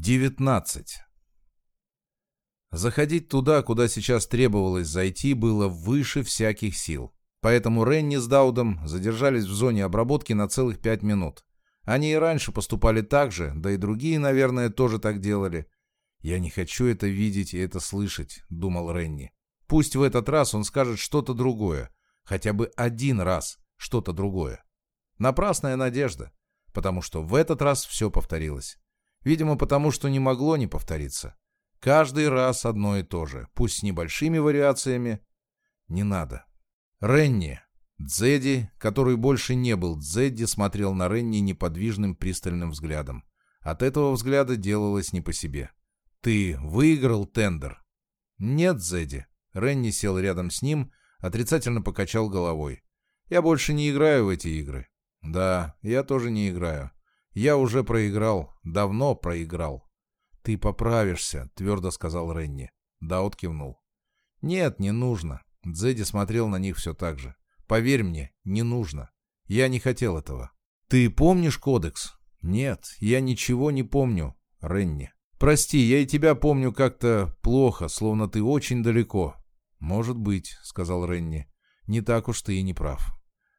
19. Заходить туда, куда сейчас требовалось зайти, было выше всяких сил. Поэтому Ренни с Даудом задержались в зоне обработки на целых пять минут. Они и раньше поступали так же, да и другие, наверное, тоже так делали. «Я не хочу это видеть и это слышать», — думал Ренни. «Пусть в этот раз он скажет что-то другое, хотя бы один раз что-то другое. Напрасная надежда, потому что в этот раз все повторилось. Видимо, потому что не могло не повториться. Каждый раз одно и то же, пусть с небольшими вариациями. Не надо. Ренни. Дзеди, который больше не был Дзедди, смотрел на Ренни неподвижным пристальным взглядом. От этого взгляда делалось не по себе. «Ты выиграл тендер?» «Нет, Дзеди». Ренни сел рядом с ним, отрицательно покачал головой. «Я больше не играю в эти игры». «Да, я тоже не играю. Я уже проиграл, давно проиграл. Ты поправишься, твердо сказал Ренни. Даут кивнул. Нет, не нужно. Дзеди смотрел на них все так же. Поверь мне, не нужно. Я не хотел этого. Ты помнишь кодекс? Нет, я ничего не помню, Ренни. Прости, я и тебя помню как-то плохо, словно ты очень далеко. Может быть, сказал Ренни. Не так уж ты и не прав.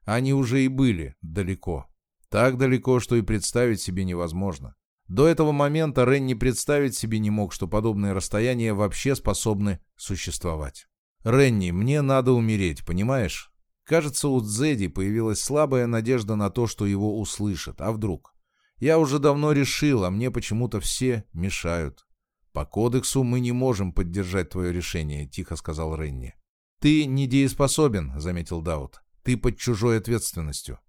Они уже и были далеко. Так далеко, что и представить себе невозможно. До этого момента Ренни представить себе не мог, что подобные расстояния вообще способны существовать. «Ренни, мне надо умереть, понимаешь?» Кажется, у Дзеди появилась слабая надежда на то, что его услышат. А вдруг? Я уже давно решил, а мне почему-то все мешают. «По кодексу мы не можем поддержать твое решение», — тихо сказал Ренни. «Ты недееспособен», — заметил Даут. «Ты под чужой ответственностью.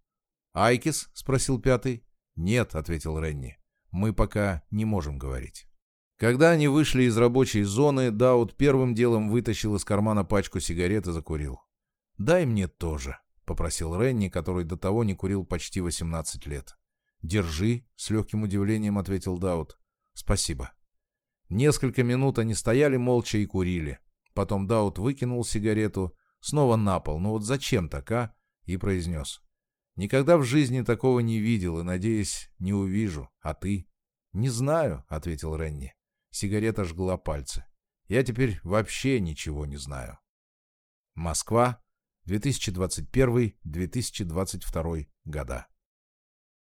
«Айкис?» — спросил пятый. «Нет», — ответил Ренни. «Мы пока не можем говорить». Когда они вышли из рабочей зоны, Даут первым делом вытащил из кармана пачку сигарет и закурил. «Дай мне тоже», — попросил Ренни, который до того не курил почти 18 лет. «Держи», — с легким удивлением ответил Даут. «Спасибо». Несколько минут они стояли молча и курили. Потом Даут выкинул сигарету, снова на пол, ну вот зачем так, а? И произнес. Никогда в жизни такого не видел и, надеюсь, не увижу. А ты? Не знаю, ответил Ренни. Сигарета жгла пальцы. Я теперь вообще ничего не знаю. Москва, 2021-2022 года.